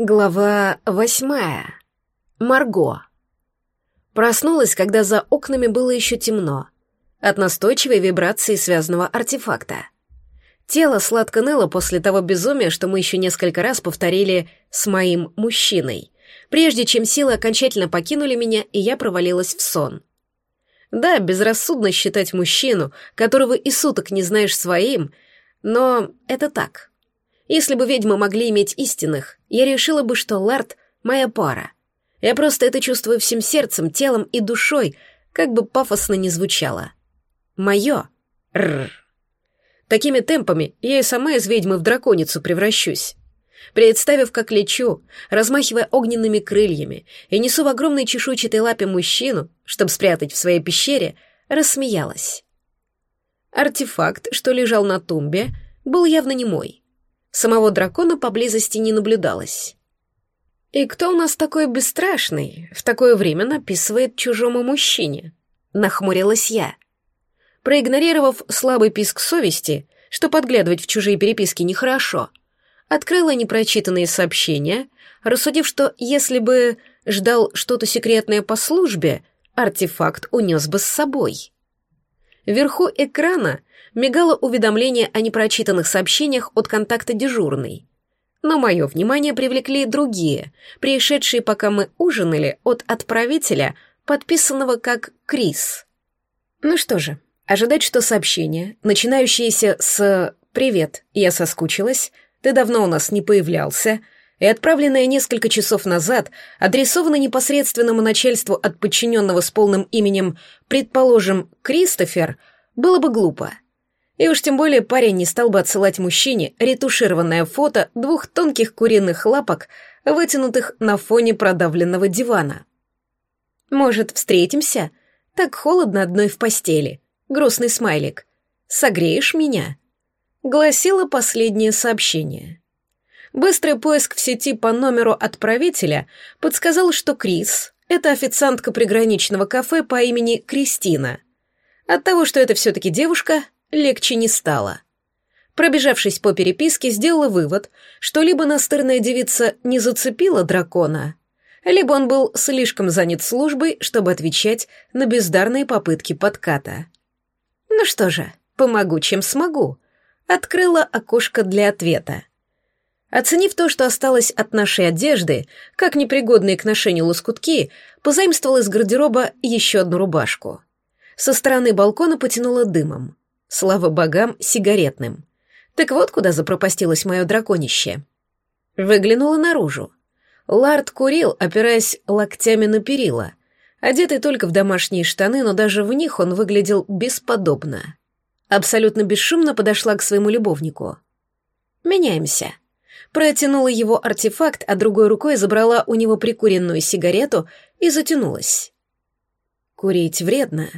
Глава восьмая. Марго. Проснулась, когда за окнами было еще темно, от настойчивой вибрации связанного артефакта. Тело сладко ныло после того безумия, что мы еще несколько раз повторили с моим мужчиной, прежде чем силы окончательно покинули меня, и я провалилась в сон. Да, безрассудно считать мужчину, которого и суток не знаешь своим, но это так — если бы ведьмы могли иметь истинных, я решила бы, что Ларт — моя пара. Я просто это чувствую всем сердцем, телом и душой, как бы пафосно ни звучало. Мое. Рр. Такими темпами я и сама из ведьмы в драконицу превращусь. Представив, как лечу, размахивая огненными крыльями, и несу в огромной чешуйчатой лапе мужчину, чтобы спрятать в своей пещере, рассмеялась. Артефакт, что лежал на тумбе, был явно не мой. Самого дракона поблизости не наблюдалось. «И кто у нас такой бесстрашный, в такое время написывает чужому мужчине?» — нахмурилась я. Проигнорировав слабый писк совести, что подглядывать в чужие переписки нехорошо, открыла непрочитанные сообщения, рассудив, что если бы ждал что-то секретное по службе, артефакт унес бы с собой. Вверху экрана мигало уведомление о непрочитанных сообщениях от контакта дежурной. Но мое внимание привлекли другие, пришедшие, пока мы ужинали, от отправителя, подписанного как Крис. Ну что же, ожидать, что сообщение, начинающееся с «Привет, я соскучилась», «Ты давно у нас не появлялся», и отправленное несколько часов назад, адресовано непосредственному начальству от подчиненного с полным именем, предположим, Кристофер, было бы глупо. И уж тем более парень не стал бы отсылать мужчине ретушированное фото двух тонких куриных лапок, вытянутых на фоне продавленного дивана. «Может, встретимся? Так холодно одной в постели. Грустный смайлик. Согреешь меня?» Гласило последнее сообщение. Быстрый поиск в сети по номеру отправителя подсказал, что Крис — это официантка приграничного кафе по имени Кристина. От того, что это все-таки девушка, легче не стало. Пробежавшись по переписке, сделала вывод, что либо настырная девица не зацепила дракона, либо он был слишком занят службой, чтобы отвечать на бездарные попытки подката. Ну что же, помогу, чем смогу. Открыла окошко для ответа. Оценив то, что осталось от нашей одежды, как непригодные к ношению лоскутки, позаимствовала из гардероба еще одну рубашку. Со стороны балкона потянуло дымом. Слава богам, сигаретным. Так вот куда запропастилось мое драконище. Выглянула наружу. Лард курил, опираясь локтями на перила. Одетый только в домашние штаны, но даже в них он выглядел бесподобно. Абсолютно бесшумно подошла к своему любовнику. «Меняемся». Протянула его артефакт, а другой рукой забрала у него прикуренную сигарету и затянулась. «Курить вредно»,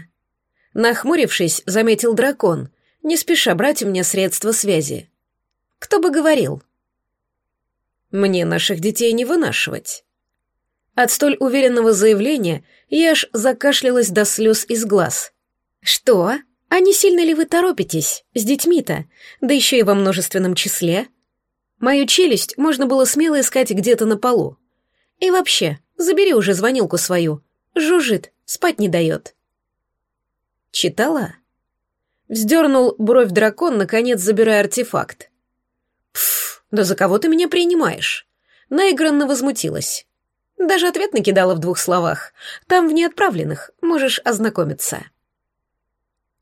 Нахмурившись, заметил дракон, не спеша брать у меня средства связи. Кто бы говорил? Мне наших детей не вынашивать. От столь уверенного заявления я аж закашлялась до слез из глаз. Что? А не сильно ли вы торопитесь? С детьми-то? Да еще и во множественном числе? Мою челюсть можно было смело искать где-то на полу. И вообще, забери уже звонилку свою. Жужжит, спать не дает. Читала? Вздернул бровь дракон, наконец забирая артефакт. Пф, да за кого ты меня принимаешь? Наигранно возмутилась. Даже ответ накидала в двух словах. Там в неотправленных, можешь ознакомиться.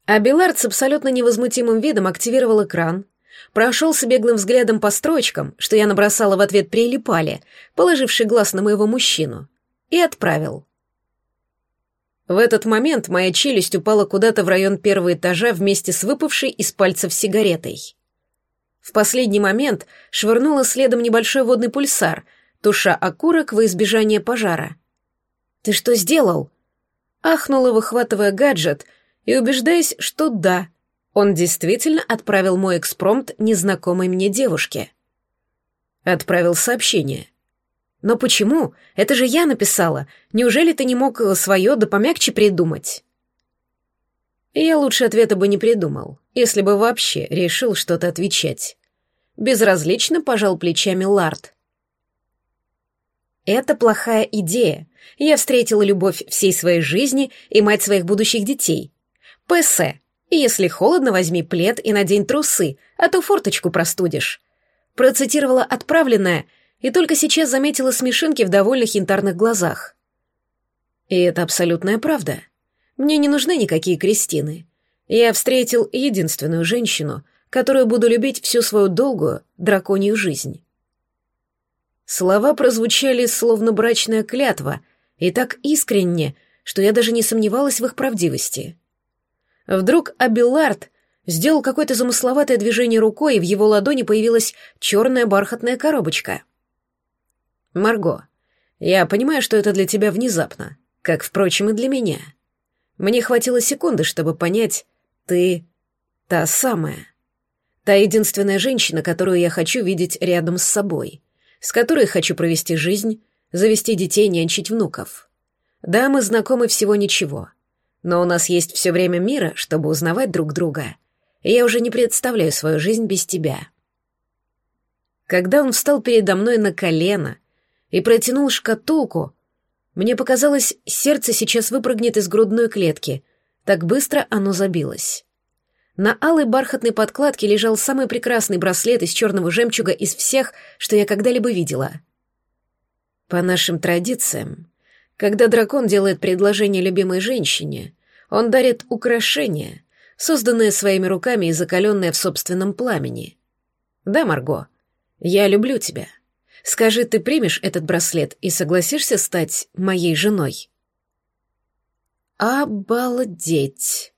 А Белард с абсолютно невозмутимым видом активировал экран, прошелся беглым взглядом по строчкам, что я набросала в ответ прилипали, положивший глаз на моего мужчину, и отправил. В этот момент моя челюсть упала куда-то в район первого этажа вместе с выпавшей из пальцев сигаретой. В последний момент швырнула следом небольшой водный пульсар, туша окурок во избежание пожара. «Ты что сделал?» Ахнула, выхватывая гаджет и убеждаясь, что да, он действительно отправил мой экспромт незнакомой мне девушке. Отправил сообщение — но почему? Это же я написала. Неужели ты не мог э, свое да помягче придумать? Я лучше ответа бы не придумал, если бы вообще решил что-то отвечать. Безразлично пожал плечами Ларт. Это плохая идея. Я встретила любовь всей своей жизни и мать своих будущих детей. И если холодно, возьми плед и надень трусы, а то форточку простудишь. Процитировала отправленное и только сейчас заметила смешинки в довольных янтарных глазах. И это абсолютная правда. Мне не нужны никакие крестины. Я встретил единственную женщину, которую буду любить всю свою долгую драконью жизнь. Слова прозвучали словно брачная клятва, и так искренне, что я даже не сомневалась в их правдивости. Вдруг Абилард сделал какое-то замысловатое движение рукой, и в его ладони появилась черная бархатная коробочка. «Марго, я понимаю, что это для тебя внезапно, как, впрочем, и для меня. Мне хватило секунды, чтобы понять, ты та самая. Та единственная женщина, которую я хочу видеть рядом с собой» с которой хочу провести жизнь, завести детей, нянчить внуков. Да, мы знакомы всего ничего, но у нас есть все время мира, чтобы узнавать друг друга, я уже не представляю свою жизнь без тебя. Когда он встал передо мной на колено и протянул шкатулку, мне показалось, сердце сейчас выпрыгнет из грудной клетки, так быстро оно забилось. На алой бархатной подкладке лежал самый прекрасный браслет из черного жемчуга из всех, что я когда-либо видела. По нашим традициям, когда дракон делает предложение любимой женщине, он дарит украшение, созданное своими руками и закаленное в собственном пламени. Да, Марго, я люблю тебя. Скажи, ты примешь этот браслет и согласишься стать моей женой? Обалдеть!